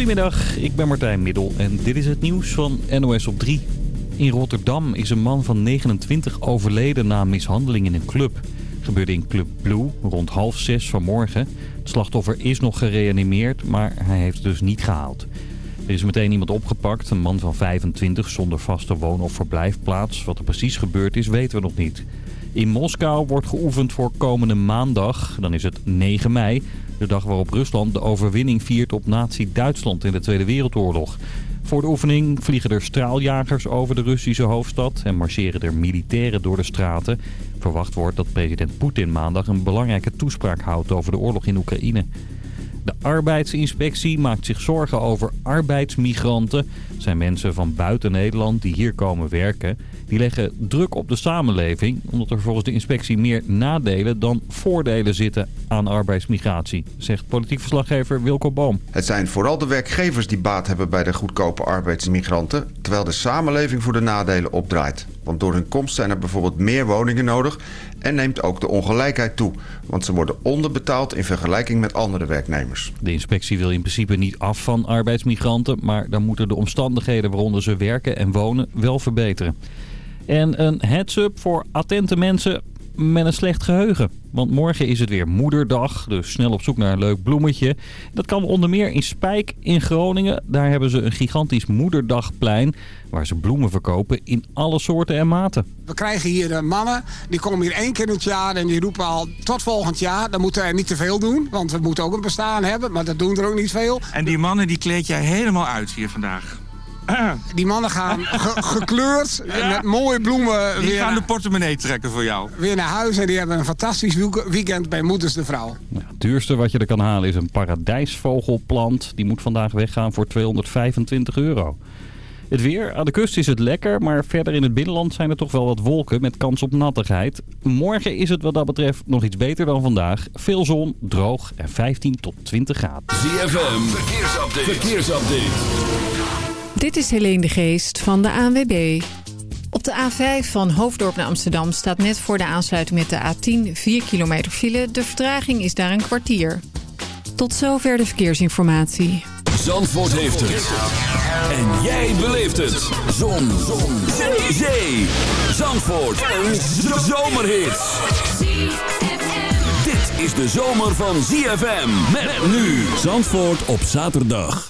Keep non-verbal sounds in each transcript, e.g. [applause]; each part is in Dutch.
Goedemiddag, ik ben Martijn Middel en dit is het nieuws van NOS op 3. In Rotterdam is een man van 29 overleden na mishandeling in een club. Gebeurde in Club Blue rond half zes vanmorgen. Het slachtoffer is nog gereanimeerd, maar hij heeft het dus niet gehaald. Er is meteen iemand opgepakt, een man van 25 zonder vaste woon- of verblijfplaats. Wat er precies gebeurd is, weten we nog niet. In Moskou wordt geoefend voor komende maandag, dan is het 9 mei... de dag waarop Rusland de overwinning viert op nazi-Duitsland in de Tweede Wereldoorlog. Voor de oefening vliegen er straaljagers over de Russische hoofdstad... en marcheren er militairen door de straten. Verwacht wordt dat president Poetin maandag een belangrijke toespraak houdt over de oorlog in Oekraïne. De arbeidsinspectie maakt zich zorgen over arbeidsmigranten. Het zijn mensen van buiten Nederland die hier komen werken. Die leggen druk op de samenleving, omdat er volgens de inspectie meer nadelen dan voordelen zitten aan arbeidsmigratie, zegt politiek verslaggever Wilco Boom. Het zijn vooral de werkgevers die baat hebben bij de goedkope arbeidsmigranten, terwijl de samenleving voor de nadelen opdraait. Want door hun komst zijn er bijvoorbeeld meer woningen nodig en neemt ook de ongelijkheid toe. Want ze worden onderbetaald in vergelijking met andere werknemers. De inspectie wil in principe niet af van arbeidsmigranten, maar dan moeten de omstandigheden waaronder ze werken en wonen wel verbeteren. En een heads-up voor attente mensen met een slecht geheugen. Want morgen is het weer moederdag, dus snel op zoek naar een leuk bloemetje. Dat kan onder meer in Spijk in Groningen. Daar hebben ze een gigantisch moederdagplein waar ze bloemen verkopen in alle soorten en maten. We krijgen hier uh, mannen, die komen hier één keer in het jaar en die roepen al tot volgend jaar. Dan moeten we er niet te veel doen, want we moeten ook een bestaan hebben, maar dat doen er ook niet veel. En die mannen die kleed jij helemaal uit hier vandaag. [clears throat] Die mannen gaan [laughs] ge gekleurd met mooie bloemen. Die weer gaan de portemonnee trekken voor jou. weer naar huis en die hebben een fantastisch weekend bij Moeders de Vrouw. Nou, het duurste wat je er kan halen is een paradijsvogelplant. Die moet vandaag weggaan voor 225 euro. Het weer, aan de kust is het lekker, maar verder in het binnenland zijn er toch wel wat wolken met kans op nattigheid. Morgen is het wat dat betreft nog iets beter dan vandaag. Veel zon, droog en 15 tot 20 graden. ZFM, verkeersupdate. verkeersupdate. Dit is Helene de Geest van de ANWB. Op de A5 van Hoofddorp naar Amsterdam staat net voor de aansluiting met de A10 4 kilometer file. De vertraging is daar een kwartier. Tot zover de verkeersinformatie. Zandvoort heeft het. En jij beleeft het. Zon. Zon. Zee. Zee. Zandvoort. Een zomerhit. Dit is de zomer van ZFM. Met nu. Zandvoort op zaterdag.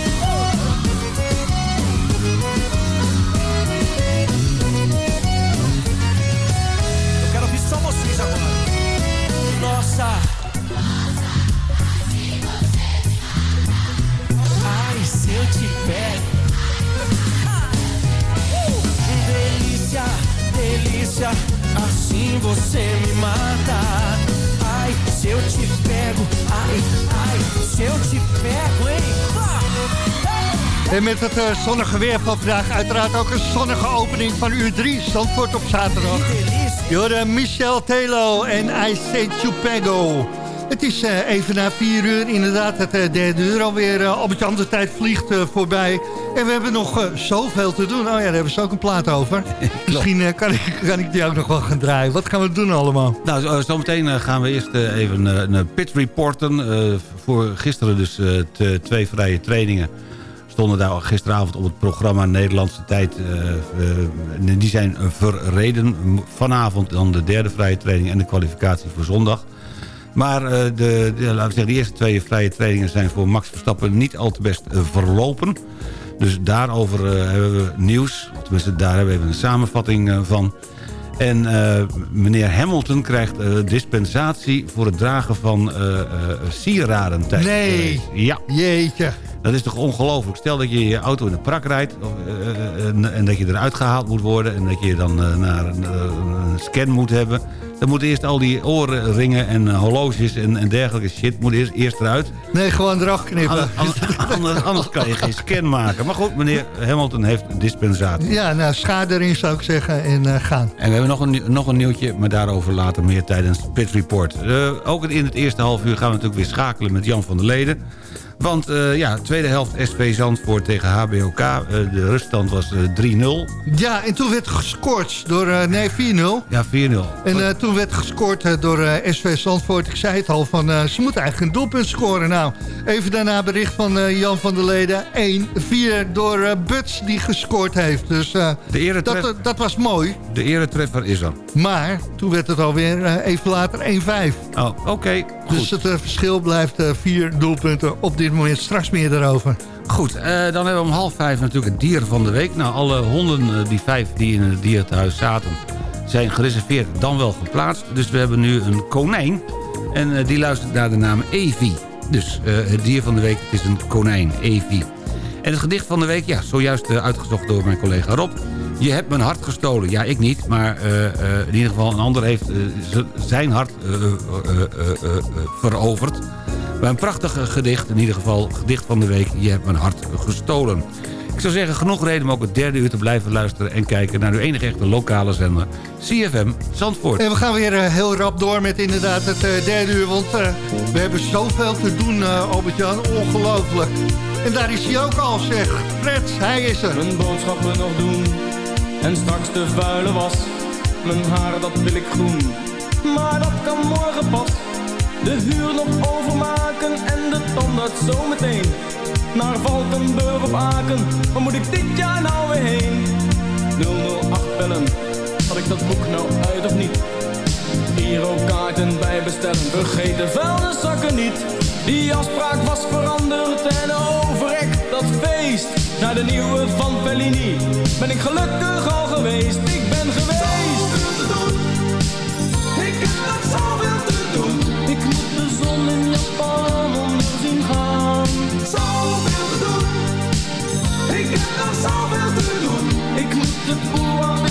rosa. Ai, se eu te pego. Uh! Delícia, delícia, assim você me mata. Ai, se eu te pego, ai, ai, se eu te pego, hein? En met het eh, zonnige weer van vandaag uiteraard ook een zonnige opening van uur 3 Zandvoort op zaterdag. Jorde Michel Telo en I Say Chupego. Het is uh, even na vier uur, inderdaad het uh, derde uur alweer. Uh, op het de tijd vliegt voorbij. En we hebben nog zoveel te doen. Oh ja, daar hebben ze ook een plaat over. [laughs] Misschien kan, ik, kan ik die ook nog wel gaan draaien. Wat gaan we doen allemaal? Nou, zometeen gaan we eerst even een pit reporten. voor gisteren dus twee vrije trainingen stonden daar gisteravond op het programma Nederlandse tijd. die zijn verreden. Vanavond dan de derde vrije training en de kwalificatie voor zondag. Maar uh, de, de, de eerste twee vrije trainingen zijn voor Max Verstappen niet al te best verlopen. Dus daarover hebben we nieuws. Tenminste, daar hebben we even een samenvatting van. En meneer Hamilton krijgt dispensatie voor het dragen van sieraden tijdens Nee, ja. jeetje. Dat is toch ongelooflijk. Stel dat je je auto in de prak rijdt... en dat je eruit gehaald moet worden... en dat je dan naar een, een scan moet hebben dan moeten eerst al die orenringen en uh, horloges en, en, dergelijke shit... moet eerst, eerst eruit. Nee, gewoon eraf knippen. Anders, anders, anders, kan je geen scan maken. Maar goed, meneer Hamilton heeft dispensatie. Ja, nou, schade erin zou ik zeggen en uh, gaan. En we hebben nog een, nog een nieuwtje, maar daarover later meer tijdens Pit Report. Uh, ook in het eerste half uur gaan we natuurlijk weer schakelen met Jan van der Leden. Want uh, ja, tweede helft SV Zandvoort tegen HBOK. Uh, de ruststand was uh, 3-0. Ja, en toen werd gescoord door... nee, 4-0. Ja, 4-0. En toen werd gescoord door SV Zandvoort. Ik zei het al, van, ze moeten eigenlijk een doelpunt scoren. Nou, even daarna bericht van Jan van der Leden. 1-4 door Buts die gescoord heeft. Dus de dat, dat was mooi. De eretreffer is er. Maar toen werd het alweer even later 1-5. Oh, oké. Okay, dus het verschil blijft vier doelpunten op dit moment. Straks meer daarover. Goed, uh, dan hebben we om half vijf natuurlijk het dier van de week. Nou, alle honden, die vijf die in het dierenthuis zaten... zijn gereserveerd, dan wel geplaatst. Dus we hebben nu een konijn. En die luistert naar de naam Evi. Dus het dier van de week, is een konijn, Evi. En het gedicht van de week, ja, zojuist uitgezocht door mijn collega Rob. Je hebt mijn hart gestolen. Ja, ik niet, maar in ieder geval een ander heeft zijn hart veroverd. Maar een prachtig gedicht, in ieder geval gedicht van de week. Je hebt mijn hart gestolen. Ik zou zeggen, genoeg reden om ook het derde uur te blijven luisteren... en kijken naar uw enige echte lokale zender, CFM Zandvoort. En we gaan weer uh, heel rap door met inderdaad het uh, derde uur... want uh, we hebben zoveel te doen, Albert-Jan. Ongelooflijk. En daar is hij ook al, zeg. Fred, hij is er. Mijn boodschappen nog doen en straks de vuile was. Mijn haar, dat wil ik groen, maar dat kan morgen pas... De huur nog overmaken en de tandarts zometeen. Naar Valkenburg of Aken, waar moet ik dit jaar nou weer heen? 008 bellen, had ik dat boek nou uit of niet? kaarten bij bestellen, vergeet de vuilniszakken niet. Die afspraak was veranderd en overrekt dat feest. Naar de nieuwe van Fellini ben ik gelukkig al geweest. Ik ben geweest. Zoveel te doen, ik heb nog zoveel te doen. Ik moet de zon in Japan onder zien gaan. Zoveel te doen. Ik heb nog zoveel te doen. Ik moet de boel eens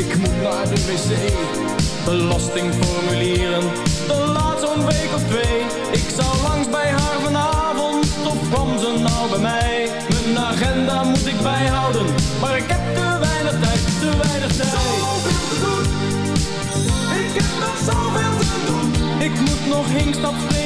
ik moet naar de wc. Belastingformulieren, de laat zo'n week of twee. Ik zou langs bij haar vanavond, of kwam ze nou bij mij? Mijn agenda moet ik bijhouden, maar ik heb te weinig tijd, te weinig tijd. Zoveel te doen, ik heb nog zoveel te doen. Ik moet nog hinkstap springen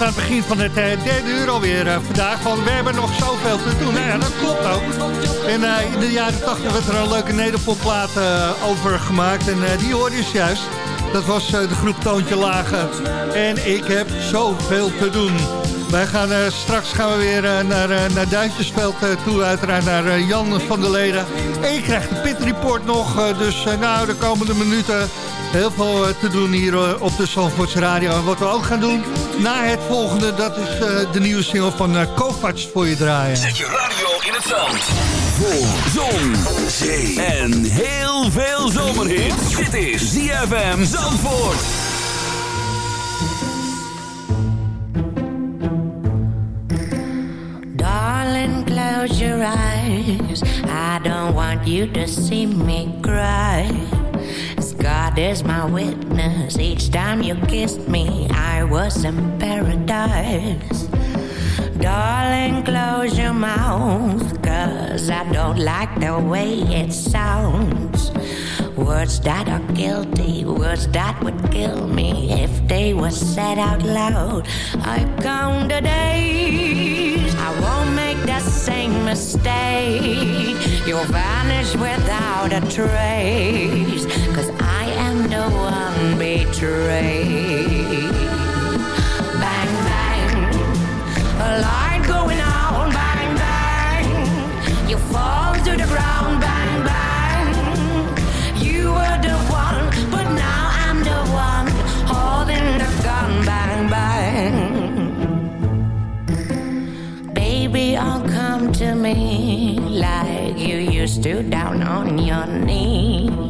aan het begin van het eh, derde uur alweer uh, vandaag. Van we hebben nog zoveel te doen. Nou ja, dat klopt ook. En uh, in de jaren 80 werd er een leuke nederpopplaat over gemaakt. En die hoorde je juist. Dat was de groep Toontje Lager. En ik heb zoveel te doen. Wij gaan, straks gaan we weer naar, naar Duintjesveld toe. Uiteraard naar Jan van der Leden. En je krijgt de Pit Report nog. dus nou, de komende minuten Heel veel eh, te doen hier eh, op de Zandvoorts Radio. En wat we ook gaan doen na het volgende... dat is eh, de nieuwe single van Kovacs voor je draaien. Zet je radio in het zand. Voor zon, zee en heel veel zomerhit. Dit is ZFM Zandvoort. Darling, close your eyes. I don't want you to see me cry. Is my witness. Each time you kissed me, I was in paradise. Darling, close your mouth, cause I don't like the way it sounds. Words that are guilty, words that would kill me if they were said out loud. I count the days, I won't make the same mistake. You'll vanish without a trace, cause I the one betrayed. Bang, bang, a light going on, bang, bang. You fall to the ground, bang, bang. You were the one, but now I'm the one holding the gun, bang, bang. Baby, I'll come to me like you used to down on your knees.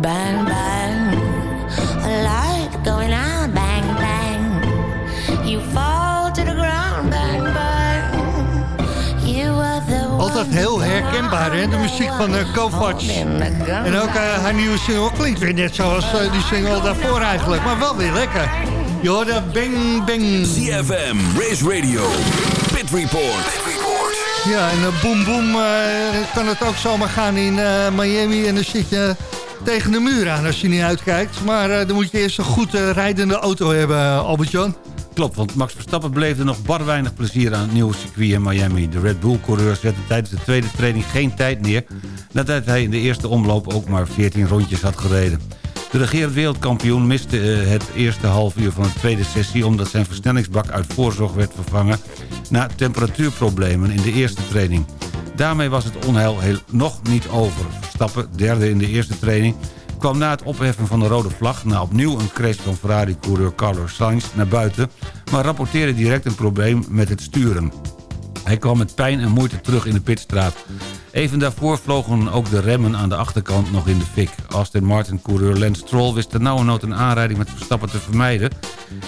Bang, bang, a light going out, bang, bang. You fall to the ground, bang, bang. You are the Altijd heel herkenbaar, hè? De muziek van uh, Kovacs. En ook uh, haar nieuwe single klinkt weer net zoals uh, die single daarvoor eigenlijk. Maar wel weer lekker. Je hoorde Bang Bang. CFM, Race Radio, Pit Report. Ja, en uh, boem boem uh, kan het ook zomaar gaan in uh, Miami. En dan zit je tegen de muur aan als je niet uitkijkt. Maar dan moet je eerst een goed rijdende auto hebben, Albert-Jan. Klopt, want Max Verstappen beleefde nog bar weinig plezier aan het nieuwe circuit in Miami. De Red Bull-coureur zette tijdens de tweede training geen tijd neer... nadat hij in de eerste omloop ook maar 14 rondjes had gereden. De regerend wereldkampioen miste het eerste half uur van de tweede sessie... omdat zijn versnellingsbak uit voorzorg werd vervangen na temperatuurproblemen in de eerste training. Daarmee was het onheil heel, nog niet over. Verstappen, derde in de eerste training, kwam na het opheffen van de rode vlag... na opnieuw een crash van Ferrari-coureur Carlos Sainz naar buiten... maar rapporteerde direct een probleem met het sturen. Hij kwam met pijn en moeite terug in de pitstraat. Even daarvoor vlogen ook de remmen aan de achterkant nog in de fik. Aston Martin-coureur Lance Stroll wist nood een aanrijding met Verstappen te vermijden...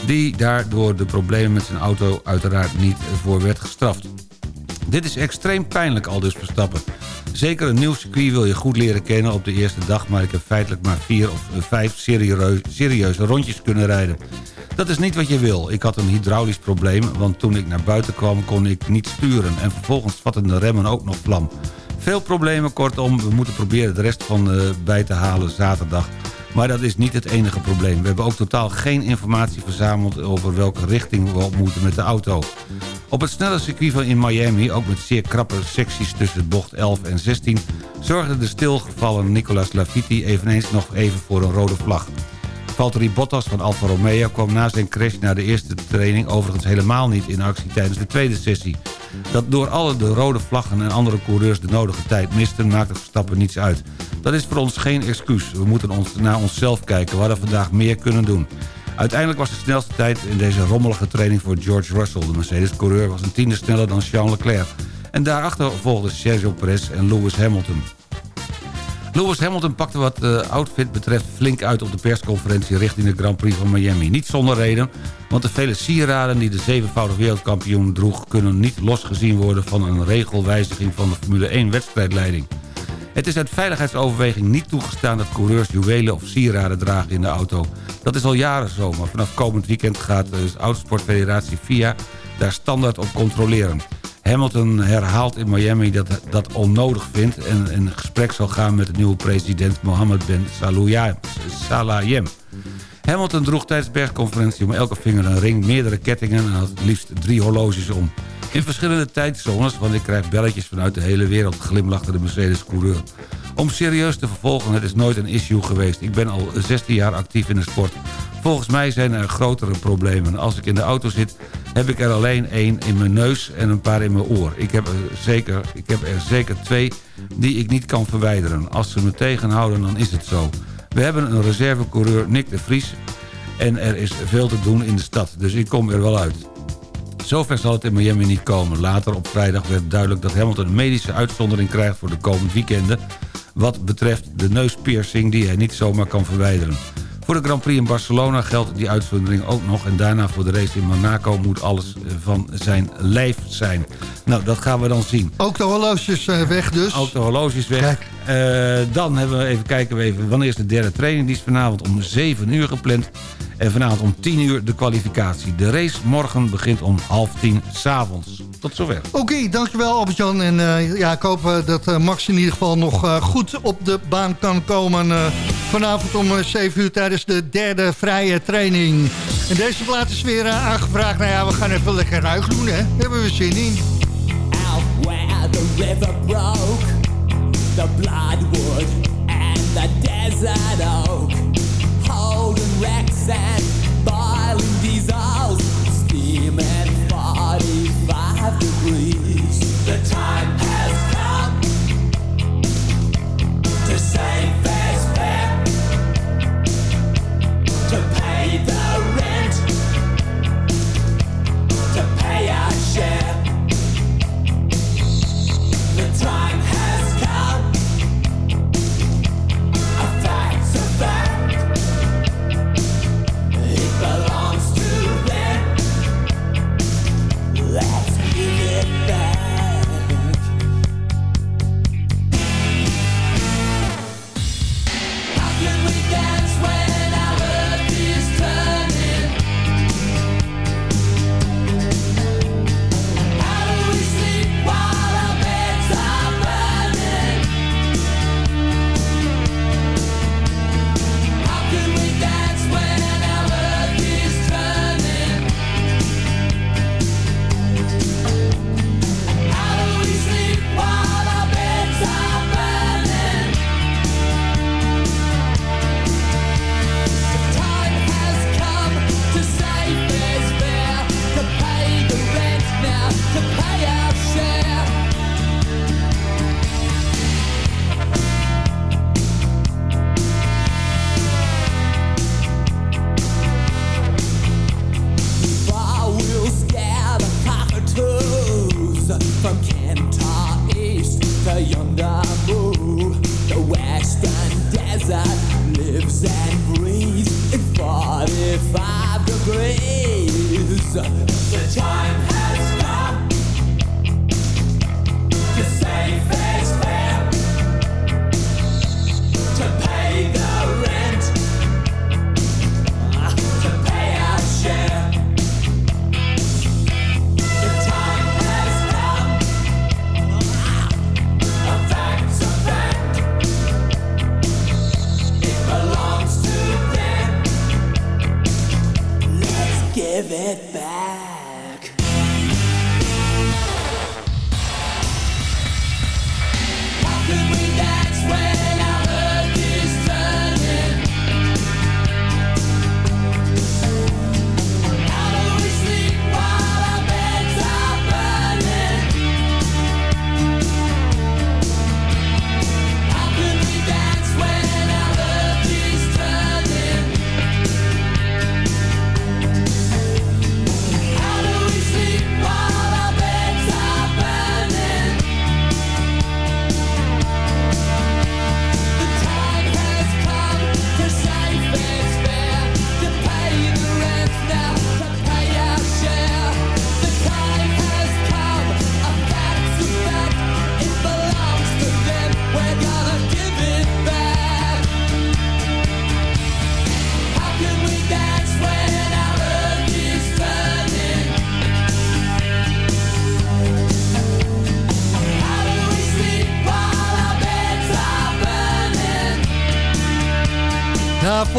die daardoor de problemen met zijn auto uiteraard niet voor werd gestraft. Dit is extreem pijnlijk, al dus Verstappen. Zeker een nieuw circuit wil je goed leren kennen op de eerste dag... maar ik heb feitelijk maar vier of vijf serieuze rondjes kunnen rijden. Dat is niet wat je wil. Ik had een hydraulisch probleem, want toen ik naar buiten kwam kon ik niet sturen... en vervolgens vatten de remmen ook nog vlam. Veel problemen, kortom, we moeten proberen de rest van uh, bij te halen zaterdag. Maar dat is niet het enige probleem. We hebben ook totaal geen informatie verzameld over welke richting we op moeten met de auto. Op het snelle circuit van in Miami, ook met zeer krappe secties tussen bocht 11 en 16... zorgde de stilgevallen Nicolas Latifi eveneens nog even voor een rode vlag. Valtteri Bottas van Alfa Romeo kwam na zijn crash naar de eerste training... overigens helemaal niet in actie tijdens de tweede sessie. Dat door alle de rode vlaggen en andere coureurs de nodige tijd misten... maakt het Verstappen niets uit. Dat is voor ons geen excuus. We moeten ons naar onszelf kijken. We hadden vandaag meer kunnen doen. Uiteindelijk was de snelste tijd in deze rommelige training voor George Russell. De Mercedes-coureur was een tiende sneller dan Charles Leclerc. En daarachter volgden Sergio Perez en Lewis Hamilton. Lewis Hamilton pakte wat de outfit betreft flink uit op de persconferentie richting de Grand Prix van Miami. Niet zonder reden, want de vele sieraden die de zevenvoudig wereldkampioen droeg... kunnen niet losgezien worden van een regelwijziging van de Formule 1 wedstrijdleiding. Het is uit veiligheidsoverweging niet toegestaan dat coureurs juwelen of sieraden dragen in de auto. Dat is al jaren zo, maar vanaf komend weekend gaat de Autosportfederatie FIA daar standaard op controleren. Hamilton herhaalt in Miami dat dat onnodig vindt... en in gesprek zal gaan met de nieuwe president Mohammed Ben Salayem. Hamilton droeg tijdens de persconferentie om elke vinger een ring... meerdere kettingen en had liefst drie horloges om. In verschillende tijdzones, want ik krijg belletjes vanuit de hele wereld... glimlachte de Mercedes-coureur. Om serieus te vervolgen, het is nooit een issue geweest. Ik ben al 16 jaar actief in de sport. Volgens mij zijn er grotere problemen. Als ik in de auto zit, heb ik er alleen één in mijn neus en een paar in mijn oor. Ik heb, er zeker, ik heb er zeker twee die ik niet kan verwijderen. Als ze me tegenhouden, dan is het zo. We hebben een reservecoureur, Nick de Vries... en er is veel te doen in de stad, dus ik kom er wel uit. Zover zal het in Miami niet komen. Later op vrijdag werd duidelijk dat Hamilton een medische uitzondering krijgt... voor de komende weekenden... wat betreft de neuspiercing die hij niet zomaar kan verwijderen. Voor de Grand Prix in Barcelona geldt die uitzondering ook nog... en daarna voor de race in Monaco moet alles eh, van zijn lijf zijn. Nou, dat gaan we dan zien. Ook de horloges eh, weg dus. Ook de horloges weg. Uh, dan hebben we even kijken we even, wanneer is de derde training. Die is vanavond om 7 uur gepland. En vanavond om 10 uur de kwalificatie. De race morgen begint om half tien s'avonds. Tot zover. Oké, dankjewel Albert-Jan. En uh, ja, ik hoop uh, dat Max in ieder geval nog goed op de baan kan komen. vanavond om 7 uur tijdens de derde vrije training. En deze plaat is weer aangevraagd. Nou ja, we gaan even lekker ruig doen, hè. Hebben we zin in. Out where the river broke. The bloodwood and the desert oak. Time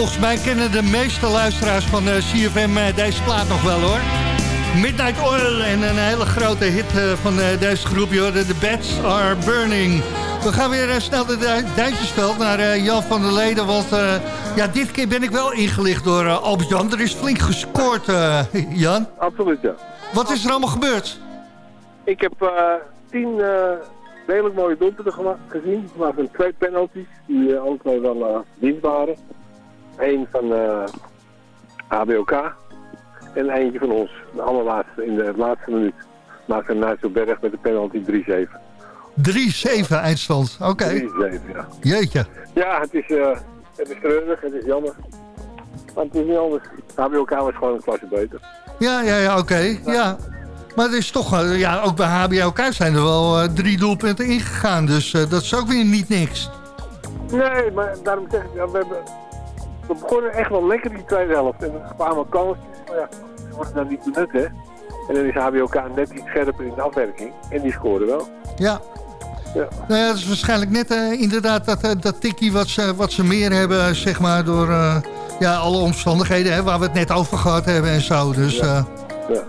volgens mij kennen de meeste luisteraars van uh, CFM uh, deze plaat nog wel hoor. Midnight Oil en een hele grote hit uh, van deze groep, joh. The Bats Are Burning. We gaan weer snel de Duitsersveld naar Jan van der Leden. Want ja, dit keer ben ik wel ingelicht door Albert-Jan. Er is flink gescoord, Jan. Absoluut, ja. Wat is er allemaal gebeurd? Ik heb tien redelijk mooie doelpunten gezien. Waarvan twee penalties, die ook wel dienst waren. Eén van uh, eh, ABOK en eentje van ons. De allerlaatste in de laatste minuut. Maakte Nigel Berg met de penalty 3-7. 3-7 eindstand, oké. Okay. 3-7, ja. Jeetje. Ja, het is, uh, het is treurig, het is jammer. Maar het is niet anders. HBOK was gewoon een klasse beter. Ja, ja, ja, oké. Okay. Ja. Maar het is toch, uh, ja, ook bij HBOK zijn er wel uh, drie doelpunten ingegaan. Dus dat is ook weer niet niks. Nee, maar daarom zeg ik, ja, we hebben we begonnen echt wel lekker die tweede helft. En er kwamen kansjes, maar ja, ze worden dan niet benut, hè. En dan is HBOK net iets scherper in de afwerking. En die scoorde wel. Ja. Ja. Nou ja, dat is waarschijnlijk net uh, inderdaad dat, uh, dat tikkie wat ze, wat ze meer hebben, zeg maar, door uh, ja, alle omstandigheden hè, waar we het net over gehad hebben en zo. Dus, ja. ja.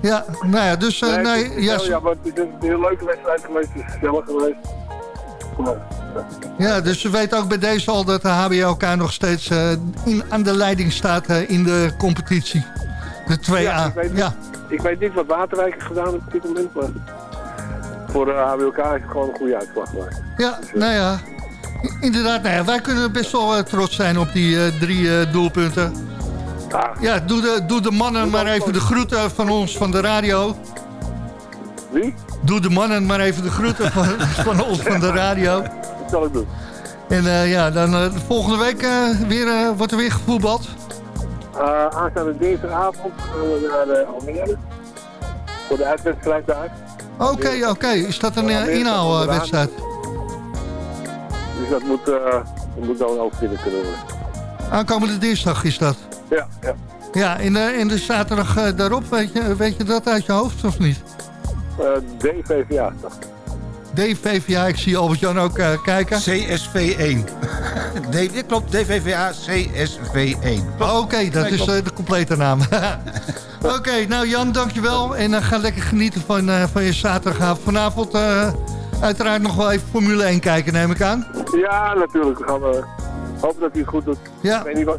ja. nou ja, dus... nee, nee, ja, ja, maar het is een heel leuke wedstrijd geweest, het is gezellig geweest. Ja, dus we weten ook bij deze al dat de HBLK nog steeds uh, in, aan de leiding staat uh, in de competitie. De 2A. Ja, ik, weet ja. Niet, ik weet niet wat Waterwijk heeft gedaan op dit moment, maar voor de HBLK is het gewoon een goede uitslag. Maar. Ja, dus, nou ja. Inderdaad, nou ja, wij kunnen best wel trots zijn op die drie doelpunten. Ah. Ja, doe de, doe de mannen doe maar even de groeten van ons van de radio. Wie? Doe de mannen maar even de groeten van, [laughs] van ons van de radio. Zal ik doen. En uh, ja, dan uh, volgende week uh, weer, wordt er weer gevoetbald. aanstaande dinsdagavond gaan we naar de Almere. Voor de uitwedstrijd daar. Oké, okay, oké. Okay. Is dat een inhaalwedstrijd? Dus dat moet, dat moet dan ook kunnen worden. Aankomende dinsdag is dat? Ja, ja. Ja, in de, in de zaterdag daarop, weet je, weet je dat uit je hoofd of niet? DVVA, DVVA, ik zie Albert-Jan ook uh, kijken. CSV1. [laughs] dit klopt, DVVA CSV1. Oké, okay, dat nee, is uh, de complete naam. [laughs] Oké, okay, nou Jan, dankjewel. En uh, ga lekker genieten van, van je zaterdagavond. Vanavond uiteraard nog wel even Formule 1 kijken, neem ik aan. Ja, natuurlijk. We gaan hopen dat hij het goed doet. Ja. Ik weet niet wat,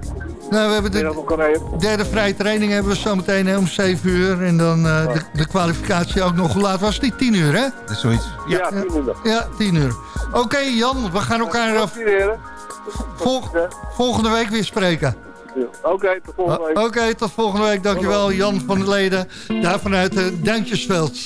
nou, we hebben de derde vrije training hebben we zo meteen om 7 uur. En dan uh, de, de, kwalificatie ook nog. Hoe laat was die? 10 uur, hè? Dat is zoiets. Ja, ja 10 uur. Ja, 10 uur. Oké, okay, Jan, we gaan elkaar uh, vol volgende week weer spreken. Oké, okay, tot volgende week. Oké, okay, tot volgende week. Dankjewel, Jan van der Leden. Daar vanuit uh, Duintjesveld.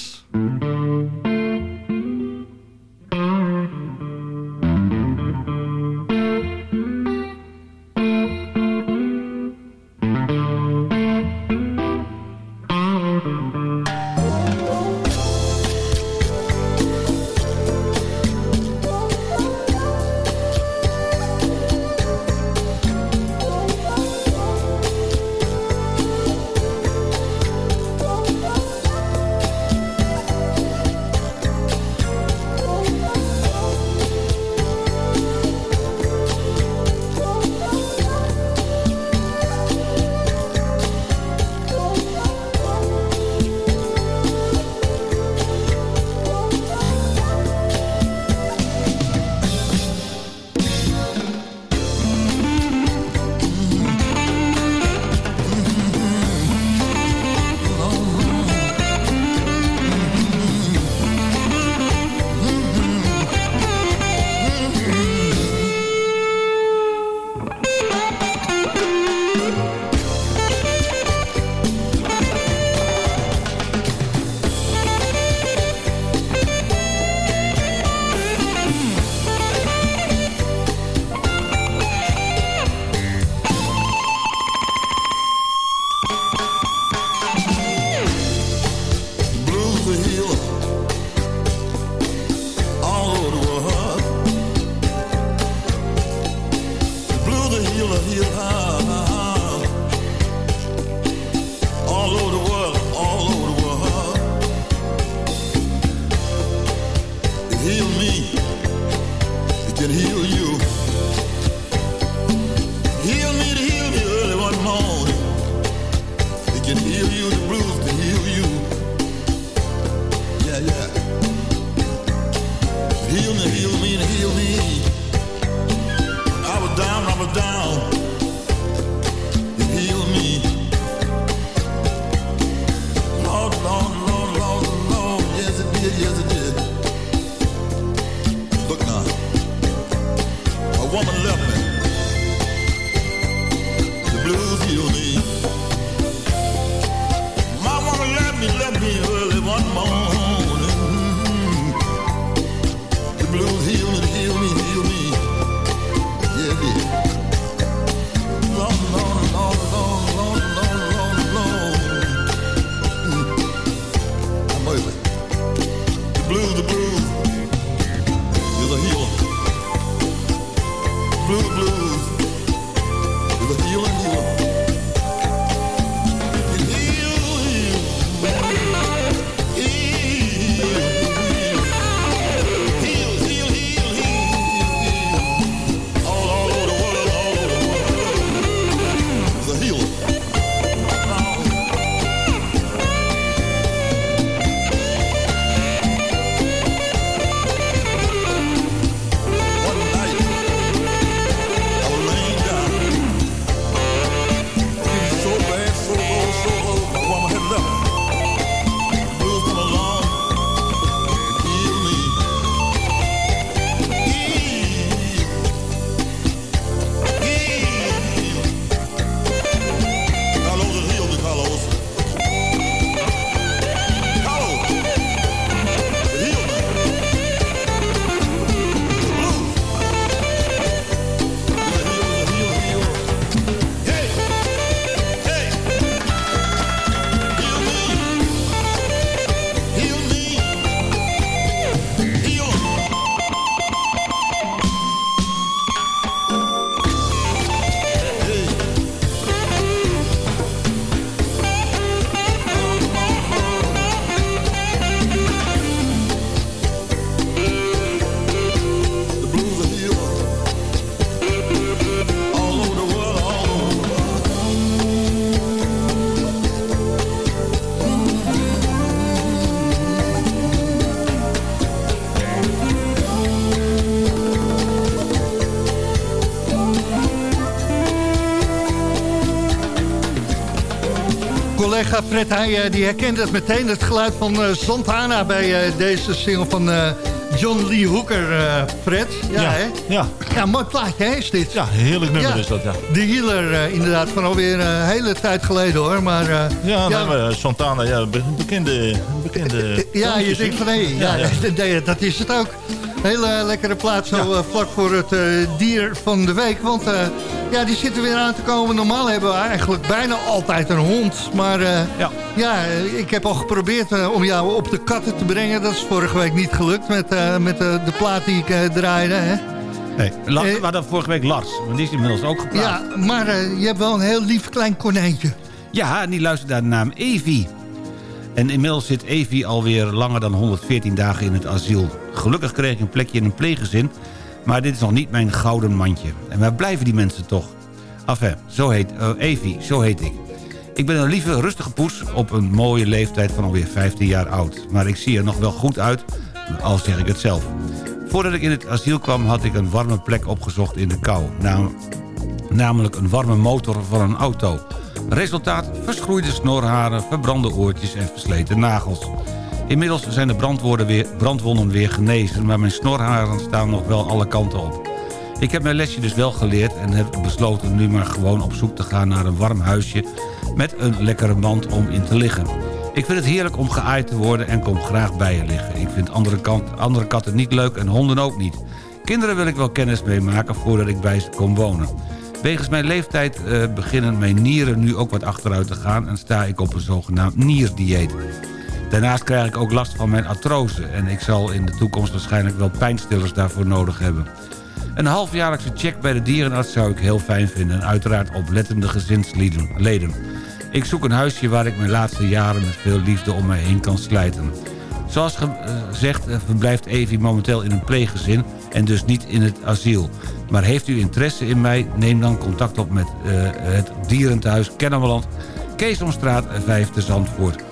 You, the blues to heal you. Collega Fred Heijen die herkende het meteen, het geluid van eh, Santana bij eh, deze single van eh, John Lee Hooker, eh, Fred. Ja, Ja, hè? ja. Ja, mooi plaatje hè, is dit. Ja, heerlijk nummer Ja. is dat, ja. De healer eh, inderdaad, van alweer een hele tijd geleden hoor. Maar, eh, Ja, nee, maar, eh, Santana, ja, een bekende... bekende Ja, je denkt van hé, ja, ja. [laughs] nee, dat is het ook. Hele lekkere plaats zo eh, vlak voor het eh, dier van de week. Want eh, ja, die zitten weer aan te komen. Normaal hebben we eigenlijk bijna altijd een hond. Maar eh, ja. eh, ik heb al geprobeerd eh, om jou op de katten te brengen. Dat is vorige week niet gelukt met, eh, met de plaat die ik draaide. Hè? Nee, we hadden vorige week Lars, maar die is inmiddels ook geplaatst. Ja, maar je hebt wel een heel lief klein konijntje. Ja, en die luistert naar de naam Evi. En inmiddels zit Evi alweer langer dan 114 dagen in het asiel. Gelukkig kreeg ik een plekje in een pleeggezin... maar dit is nog niet mijn gouden mandje. En waar blijven die mensen toch? Enfin, zo heet eh, Evi, zo heet ik. Ik ben een lieve, rustige poes op een mooie leeftijd van alweer 15 jaar oud. Maar ik zie er nog wel goed uit, al zeg ik het zelf. Voordat ik in het asiel kwam had ik een warme plek opgezocht in de kou. Nam- namelijk een warme motor van een auto. Resultaat, verschroeide snorharen, verbrande oortjes en versleten nagels. Inmiddels zijn de brandwonden weer, brandwonden weer genezen... maar mijn snorharen staan nog wel alle kanten op. Ik heb mijn lesje dus wel geleerd en heb besloten nu maar gewoon op zoek te gaan naar een warm huisje... met een lekkere mand om in te liggen. Ik vind het heerlijk om geaaid te worden en kom graag bij je liggen. Ik vind andere, kant, andere katten niet leuk en honden ook niet. Kinderen wil ik wel kennis mee maken voordat ik bij ze kom wonen. Wegens mijn leeftijd eh, beginnen mijn nieren nu ook wat achteruit te gaan... en sta ik op een zogenaamd nierdieet. Daarnaast krijg ik ook last van mijn artrose... en ik zal in de toekomst waarschijnlijk wel pijnstillers daarvoor nodig hebben. Een halfjaarlijkse check bij de dierenarts zou ik heel fijn vinden... en uiteraard oplettende gezinsleden. Ik zoek een huisje waar ik mijn laatste jaren met veel liefde om mij heen kan slijten. Zoals gezegd eh, verblijft Evi momenteel in een pleeggezin... en dus niet in het asiel. Maar heeft u interesse in mij, neem dan contact op met eh, het dierenthuis Kennemerland... Keesomstraat 5 te Zandvoort.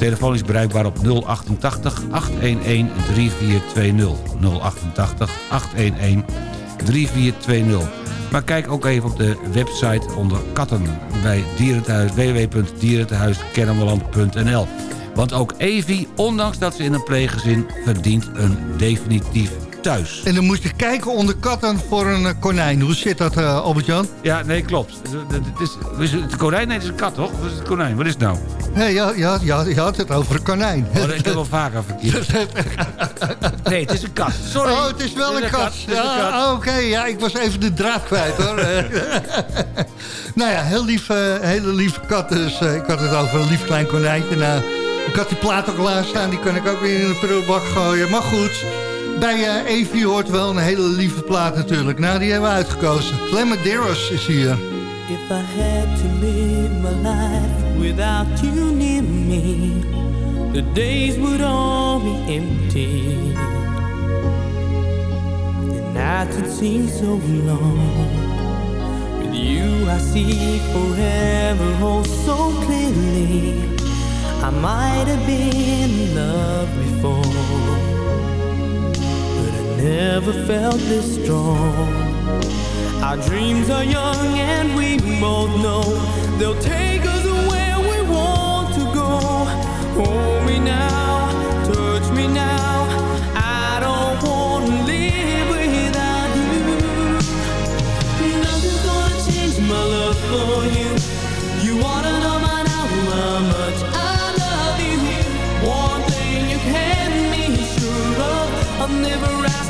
Telefoon is bereikbaar op 088 811 3420. 088 811 3420. Maar kijk ook even op de website onder katten bij dierenthuis, www.dierenthuiskennemerland.nl. Want ook Evi, ondanks dat ze in een pleeggezin, verdient een definitief thuis. En dan moet je kijken onder katten voor een eh, konijn. Hoe zit dat, eh, Albert-Jan? Ja, nee, klopt. Het is, is het een konijn? Nee, het is een kat, toch? Of is het konijn? Wat is het nou? Nee, ja, ja, ja, je had het over een konijn. Oh, ik heb wel vaker verkeerd. [laughs] Nee, het is een kat. Sorry. Oh, het is wel Het een is kat. Een Ja, kat. Oké, ja, ik was even de draad kwijt hoor. [laughs] [laughs] nou ja, heel lief, eh, hele lieve kat. Dus ik had het over een lief klein konijntje. Nou, ik had die plaat ook staan, die kan ik ook weer in de prullenbak gooien. Maar goed, bij eh Evie hoort wel een hele lieve plaat natuurlijk. Nou, die hebben we uitgekozen. Clemaderos is hier. If I had to live my life without you near me, the days would all be empty. The nights would seem so long. With you, I see forever oh so clearly. I might have been in love before, never felt this strong. Our dreams are young and we both know they'll take us where we want to go. Hold me now, touch me now. I don't want to live without you. Nothing's gonna change my love for you. You wanna know by now how much I love you. One thing you can be sure of, I'll never ask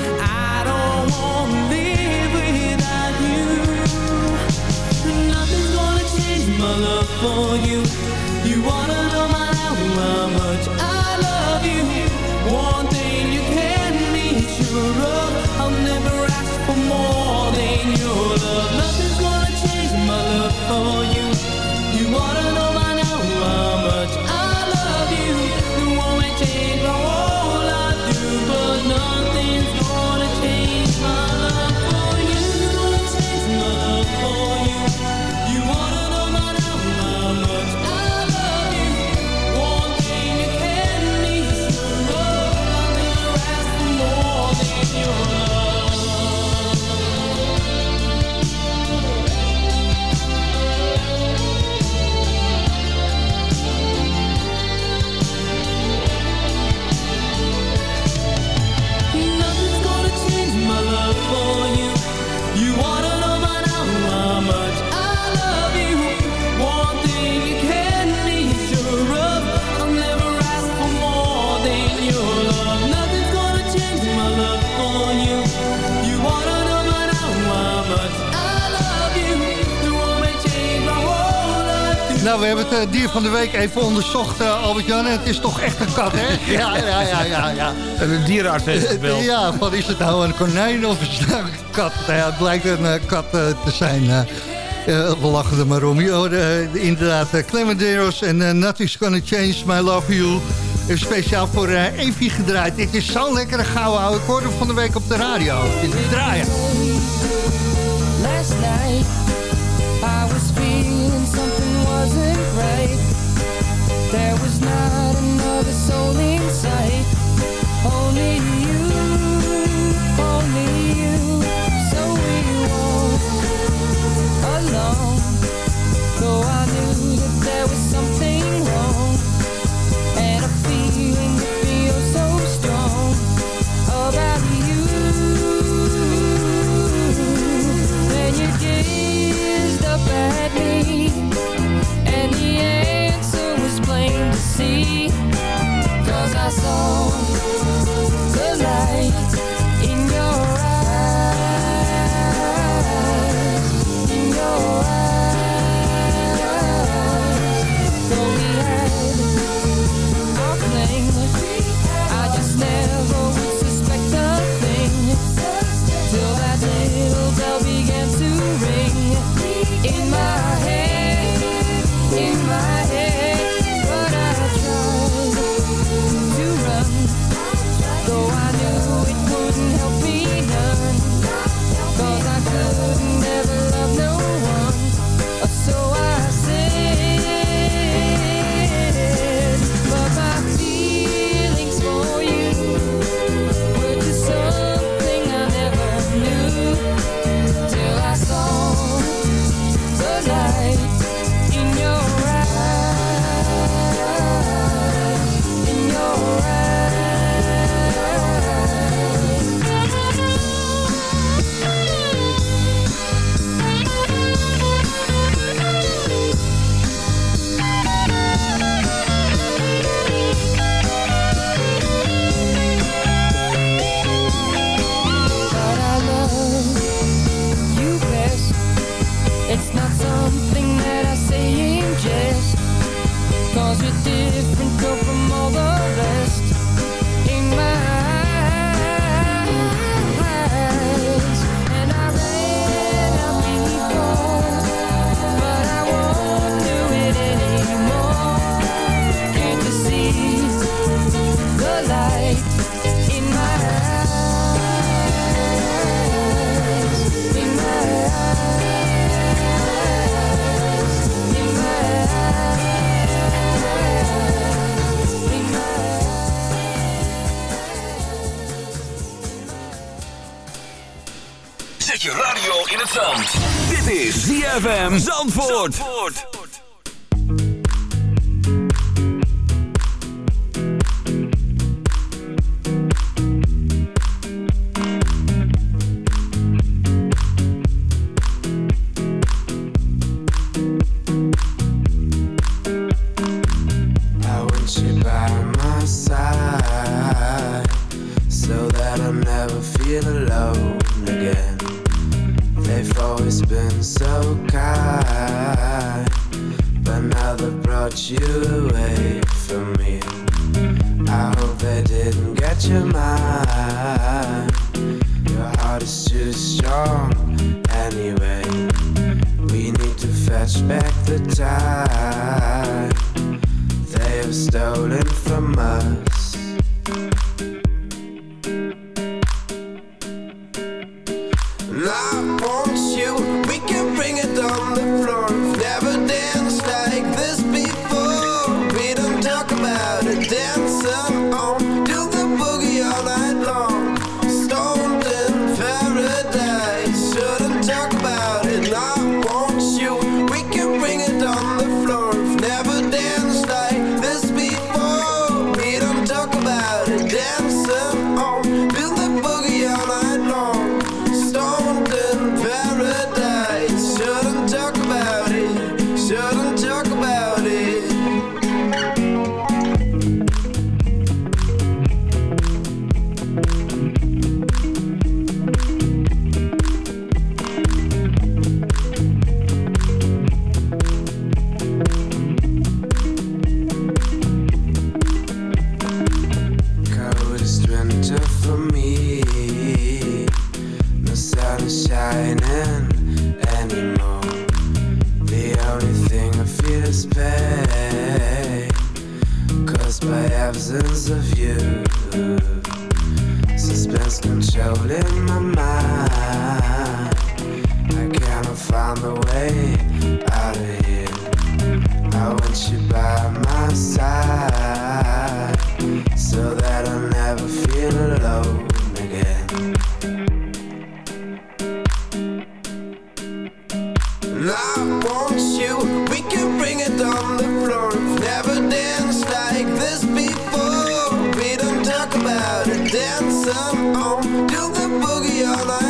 Love for you. You wanna know my now how much I love you. One thing you can be sure of, I'll never ask for more than your love. Nothing's gonna change my love for you. You wanna know Nou, we hebben het eh, dier van de week even onderzocht, eh, Albert-Jan. En het is toch echt een kat, hè? [laughs] Ja, ja, ja, ja. ja. En de dierenarts heeft het wel. [laughs] Ja, wat is het nou, een konijn of is het nou een kat? Nou ja, het blijkt een eh, kat te zijn. we lachen er maar om. Hoorde eh, inderdaad uh, Clemenderos en uh, Nothing's Gonna Change My Love You. Speciaal voor Evie gedraaid. Dit is zo'n lekkere gouden ouwe. Ik hoorde van de week op de radio. Dit is draaien. Last night my tonight. fetch back the time they have stolen from us. dancing on, do the boogie all night.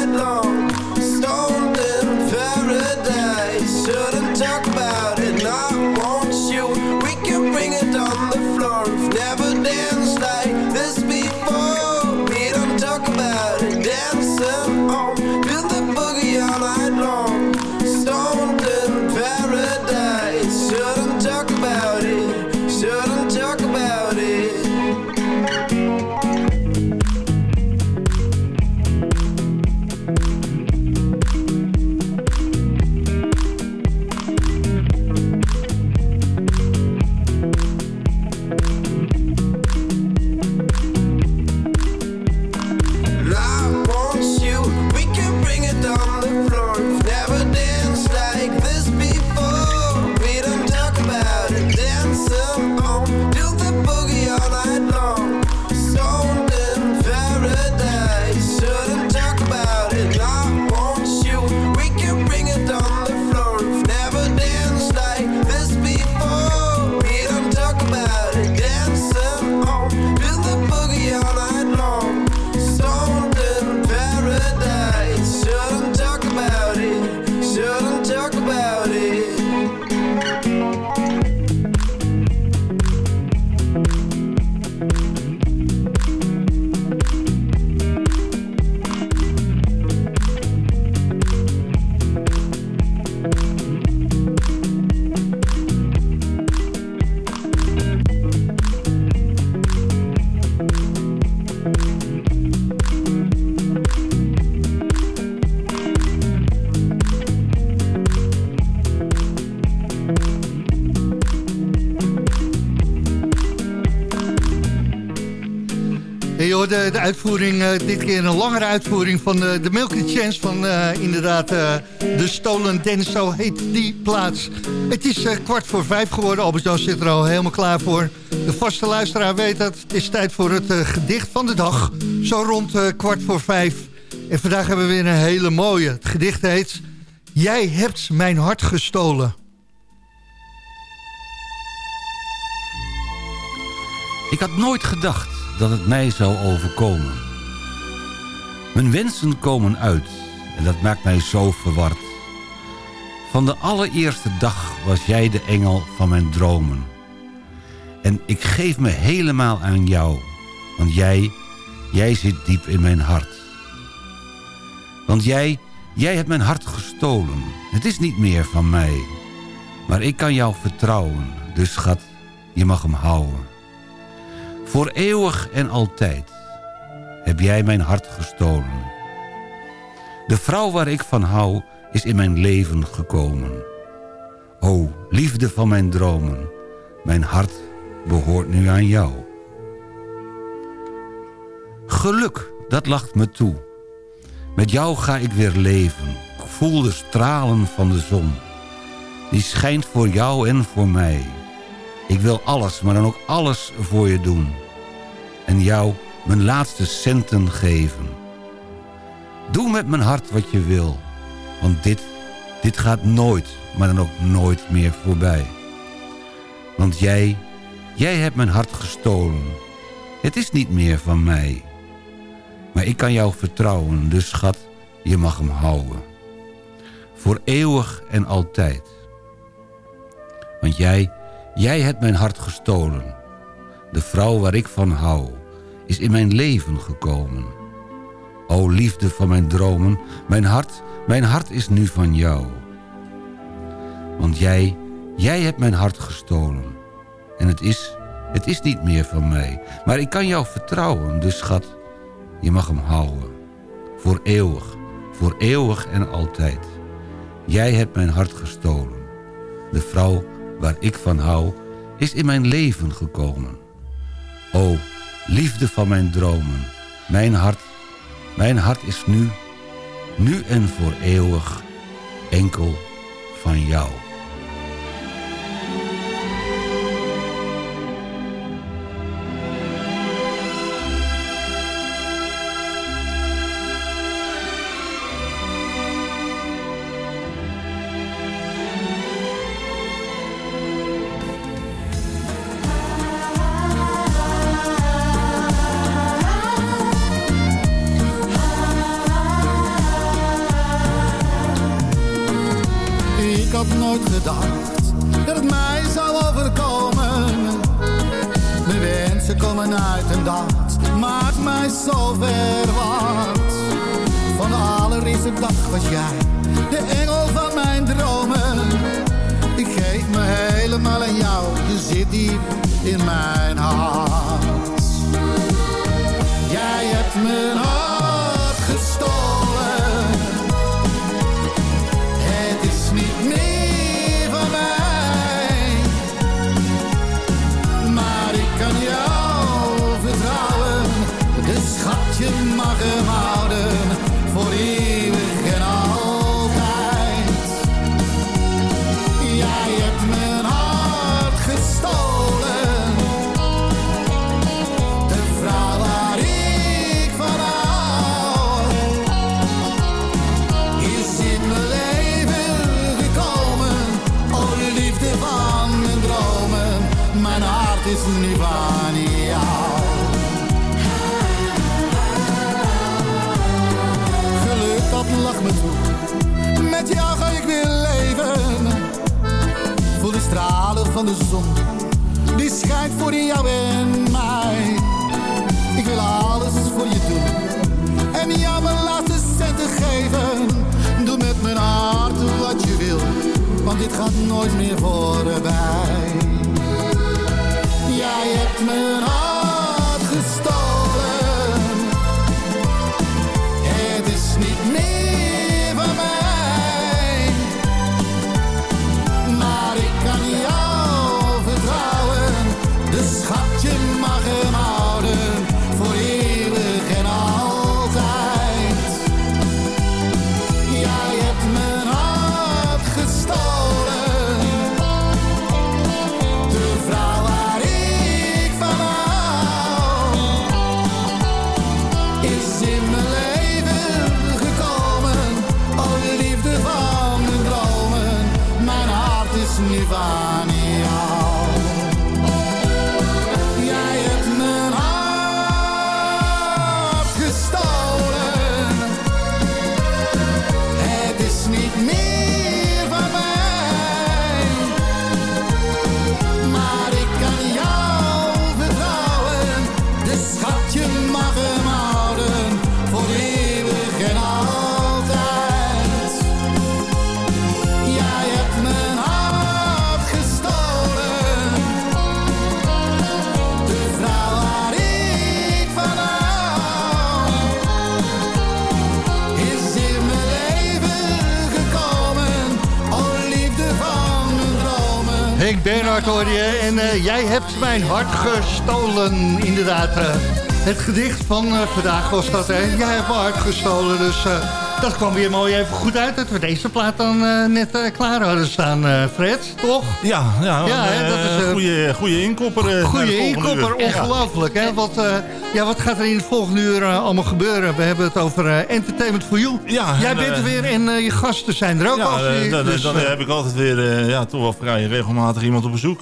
De uitvoering, eh, dit keer een langere uitvoering van de Milky Chance van eh, inderdaad eh, de Stolen Dance, zo heet die plaats. Het is kwart voor vijf geworden, Albert-Jan zit er al helemaal klaar voor. De vaste luisteraar weet dat het is tijd voor het gedicht van de dag, zo rond kwart voor vijf. En vandaag hebben we weer een hele mooie. Het gedicht heet Jij hebt mijn hart gestolen. Ik had nooit gedacht dat het mij zou overkomen. Mijn wensen komen uit en dat maakt mij zo verward. Van de allereerste dag was jij de engel van mijn dromen. En ik geef me helemaal aan jou, want jij, jij zit diep in mijn hart. Want jij, jij hebt mijn hart gestolen. Het is niet meer van mij. Maar ik kan jou vertrouwen, dus schat, je mag hem houden. Voor eeuwig en altijd heb jij mijn hart gestolen. De vrouw waar ik van hou is in mijn leven gekomen. O, liefde van mijn dromen, mijn hart behoort nu aan jou. Geluk, dat lacht me toe. Met jou ga ik weer leven. Ik voel de stralen van de zon. Die schijnt voor jou en voor mij. Ik wil alles, maar dan ook alles voor je doen. En jou mijn laatste centen geven. Doe met mijn hart wat je wil. Want dit, dit gaat nooit, maar dan ook nooit meer voorbij. Want jij, jij hebt mijn hart gestolen. Het is niet meer van mij. Maar ik kan jou vertrouwen, dus schat, je mag hem houden. Voor eeuwig en altijd. Want jij, jij hebt mijn hart gestolen. De vrouw waar ik van hou, is in mijn leven gekomen. O liefde van mijn dromen, mijn hart, mijn hart is nu van jou. Want jij, jij hebt mijn hart gestolen. En het is, het is niet meer van mij. Maar ik kan jou vertrouwen, dus schat, je mag hem houden. Voor eeuwig, voor eeuwig en altijd. Jij hebt mijn hart gestolen. De vrouw waar ik van hou, is in mijn leven gekomen. O, liefde van mijn dromen, mijn hart, mijn hart is nu, nu en voor eeuwig, enkel van jou. Zon. Die schijnt voor jou en mij. Ik wil alles voor je doen. En jou mijn laatste centen geven. Doe met mijn hart wat je wil. Want dit gaat nooit meer voorbij. Jij hebt mijn hart eh, jij hebt mijn hart gestolen. Inderdaad. eh, het gedicht van eh, vandaag was dat. Hè? Jij hebt mijn hart gestolen. Dus dat kwam weer mooi even goed uit. Dat we deze plaat dan net klaar hadden staan. Fred, toch? Ja, ja, Ja, hè, dat is, eh, goede, goede inkopper. de volgende inkopper. Ja. ongelooflijk. Hè? Wat, ja, wat gaat er in het volgende uur allemaal gebeuren? We hebben het over Entertainment for You. Ja, Jij en, bent er weer en je gasten zijn er ook Ja, al. eh, dan, dus, dan heb ik altijd weer ja, toch wel vrij regelmatig iemand op bezoek.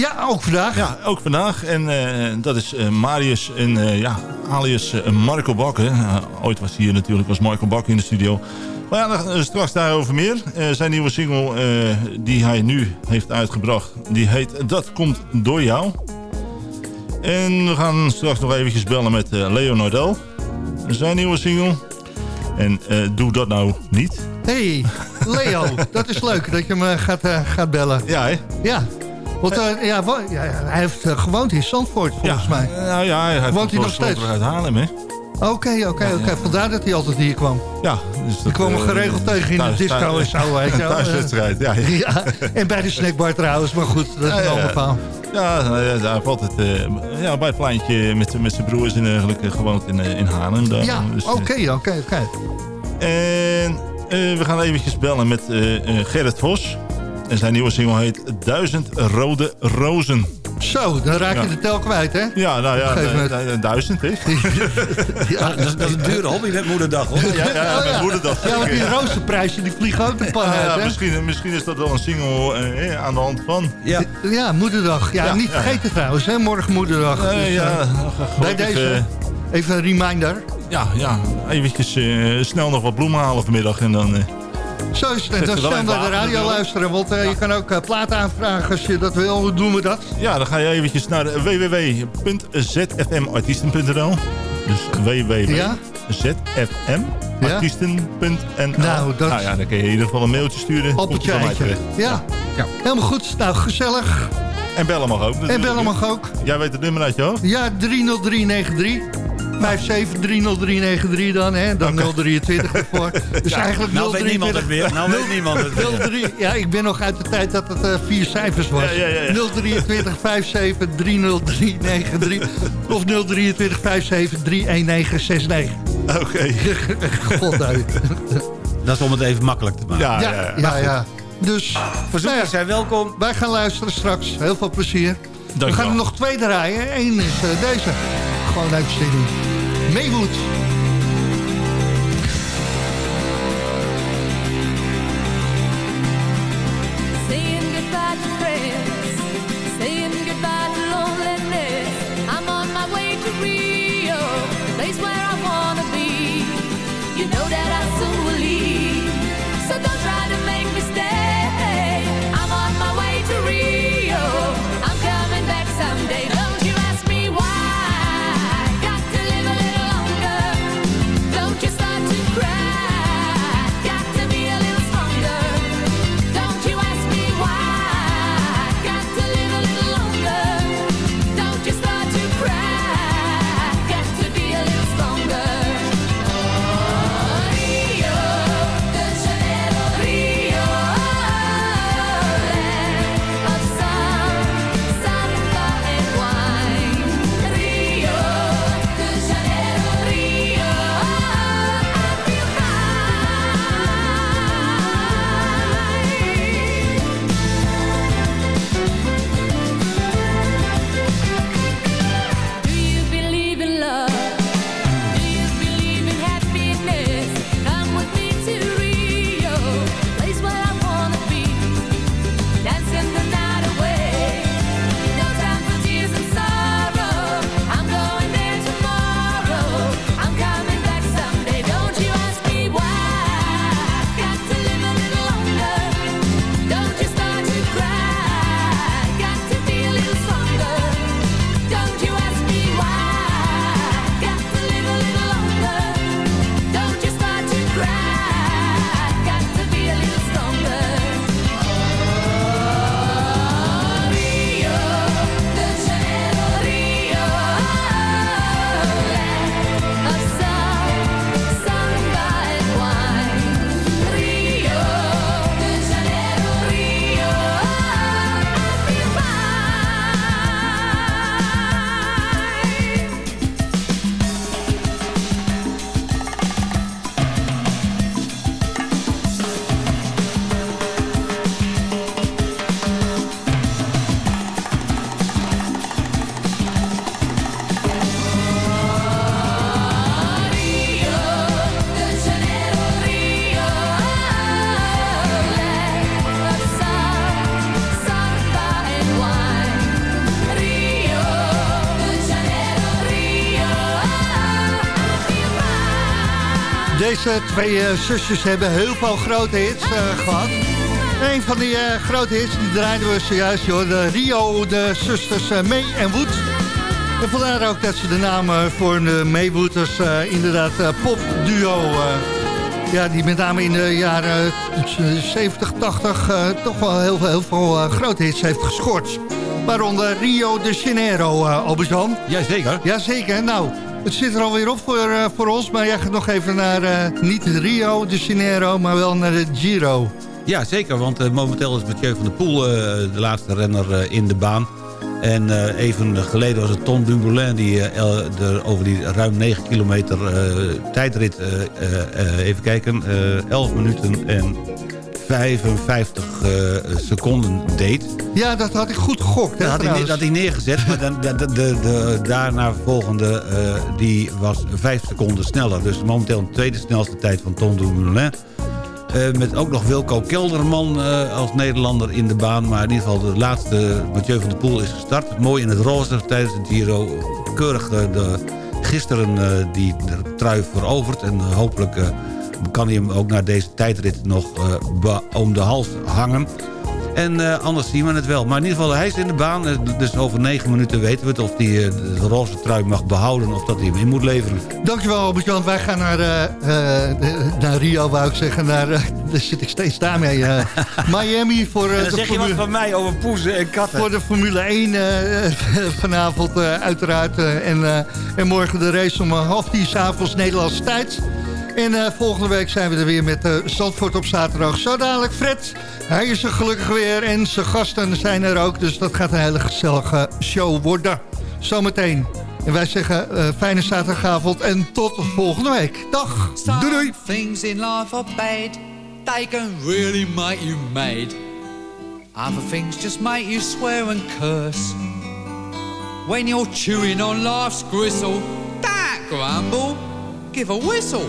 Ja, ook vandaag. Ja, ook vandaag. En eh, dat is eh, Marius en eh, ja, alias Marco Bakker. Eh, ooit was hij hier natuurlijk als Marco Bakker in de studio. Maar ja, dan, straks daarover meer. Zijn nieuwe single die hij nu heeft uitgebracht, die heet Dat Komt Door Jou. En we gaan straks nog eventjes bellen met Leo Nordel. Zijn nieuwe single. En doe dat nou niet. hey, Leo, [laughs] dat is leuk dat je me gaat, gaat bellen. Ja, hè? Ja. Want eh, ja, hij heeft eh, gewoond in Zandvoort, volgens mij. Nou ja, hij heeft Woont hij nog steeds? uit Haarlem, hè? Oké, oké, oké. Vandaar dat hij altijd hier kwam. Ja. Dus Ik kwam hem eh, geregeld tegen in de disco thuis- en zo, weet je wel. [laughs] Thuiswedstrijd, ja. ja. Ja, en bij de snackbar trouwens, maar goed, dat is een ander ja. verhaal. Ja, nou ja, hij heeft altijd eh, ja, bij het pleintje met, met zijn broers en eigenlijk eh, gewoond in, eh, in Haarlem. Daar. Ja, Dus, eh, oké, oké, oké. En eh, we gaan eventjes bellen met eh, eh, Gerrit Vos. En zijn nieuwe single heet Duizend Rode Rozen. Zo, dan raak je Ja. de tel kwijt, hè? Ja, nou ja, een duizend, hè? [laughs] Ja, dat, is, dat is een dure hobby met moederdag, hoor. Ja, ja, ja, Oh, met moederdag. Ja, want die rozenprijzen die vliegen ook de pan Ja, uit, ja, hè? misschien, misschien is dat wel een single eh, eh, aan de hand van. Ja. Ja, moederdag. Ja, Ja, niet ja. vergeten trouwens, hè? Morgen moederdag. Eh, Dus, ja, eh, bij gelukkig, deze, even een reminder. ja, ja, eventjes eh, snel nog wat bloemen halen vanmiddag en dan... eh, Zo is het. En dan snel naar de radio luisteren. Want eh, je kan ook eh, platen aanvragen als je dat wil. Hoe doen we dat? Ja, dan ga je eventjes naar www.zfmartiesten.nl Dus www.zfmartiesten.nl Nou, dat- nou ja, dan kun je in ieder geval een mailtje sturen. Op het. Ja. Ja. helemaal goed. Nou, gezellig. En bellen mag ook. En bellen mag ook. Jij weet het nummer uit je hoofd? Ja, 30393. 5730393 dan, hè? Dan 023 ervoor. [laughs] Dus eigenlijk Nou weet 023. niemand het meer. Nou weet niemand het meer. 03, ja, ik ben nog uit de tijd dat het eh, vier cijfers was. Ja, ja, ja, ja. 023 57 30393 of 023 57 31969. Oké. [laughs] God, nee. Dat is om het even makkelijk te maken. Ja, Ja, ja, ja, ja. Dus Verzoekers nou ja, zijn welkom. wij gaan luisteren straks. Heel veel plezier. We gaan er nog twee draaien. Eén is eh, deze. Gewoon even zingen. Maywood. Twee eh, zusjes hebben heel veel grote hits eh, gehad. Een van die eh, grote hits die draaiden we zojuist, joh. De Rio, de zusters uh, May en Wood. En vandaar ook dat ze de naam uh, voor de Maywooders uh, inderdaad popduo... ja, die met name in de jaren 70, 80 toch wel heel, heel veel grote hits heeft gescoord. Waaronder Rio de Janeiro, Albert-Jan. Jazeker. Jazeker, nou... Het zit er alweer op voor, uh, voor ons, maar jij gaat nog even naar uh, niet Rio de Janeiro, maar wel naar de Giro. Ja, zeker, want uh, momenteel is Mathieu van der Poel de laatste renner in de baan. En even geleden was het Tom Dumoulin die er over die ruim 9 kilometer tijdrit, even kijken, 11 minuten en 55 uh, seconden deed. Ja, dat had ik goed gegokt. Dat had, hij, dat neergezet, maar dan, de, de, de, de daarna volgende uh, die was 5 seconden sneller. Dus momenteel een tweede snelste tijd van Tom Dumoulin. Uh, met ook nog Wilco Kelderman uh, als Nederlander in de baan. Maar in ieder geval de laatste Mathieu van der Poel is gestart. Mooi in het roze tijdens het Giro. Keurig de, gisteren die de trui veroverd. En hopelijk kan hij hem ook naar deze tijdrit nog uh, om de hals hangen. En uh, anders zien we het wel. Maar in ieder geval, hij is in de baan. Dus over negen minuten weten we het of hij uh, de roze trui mag behouden... of dat hij hem in moet leveren. Dankjewel, Albert-Jan. Wij gaan naar, naar Rio, wou ik zeggen. Naar, [laughs] daar zit ik steeds daarmee. [laughs] Miami voor dan de zeg Formule... je wat van mij over poezen en katten. Voor de Formule 1 [laughs] vanavond uiteraard. en, en morgen de race om half tien s'avonds Nederlandse tijd... En uh, volgende week zijn we er weer met uh, Zandvoort op zaterdag. Zo dadelijk Fred, hij is er gelukkig weer en zijn gasten zijn er ook. Dus dat gaat een hele gezellige show worden. Zometeen. En wij zeggen uh, fijne zaterdagavond en tot volgende week. Dag, doei doei. things in life are bad. They can really make you mad. Other things just make you swear and curse. When you're chewing on life's gristle, that grumble, give a whistle.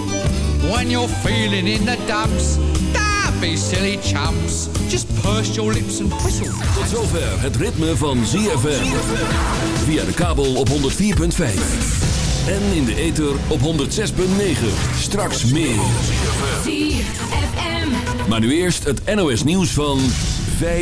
When you're feeling in the dumps, don't be silly chumps. Just purse your lips and whistle. Tot zover het ritme van ZFM. Via de kabel op 104.5. En in de ether op 106.9. Straks meer. Maar nu eerst het NOS nieuws van 5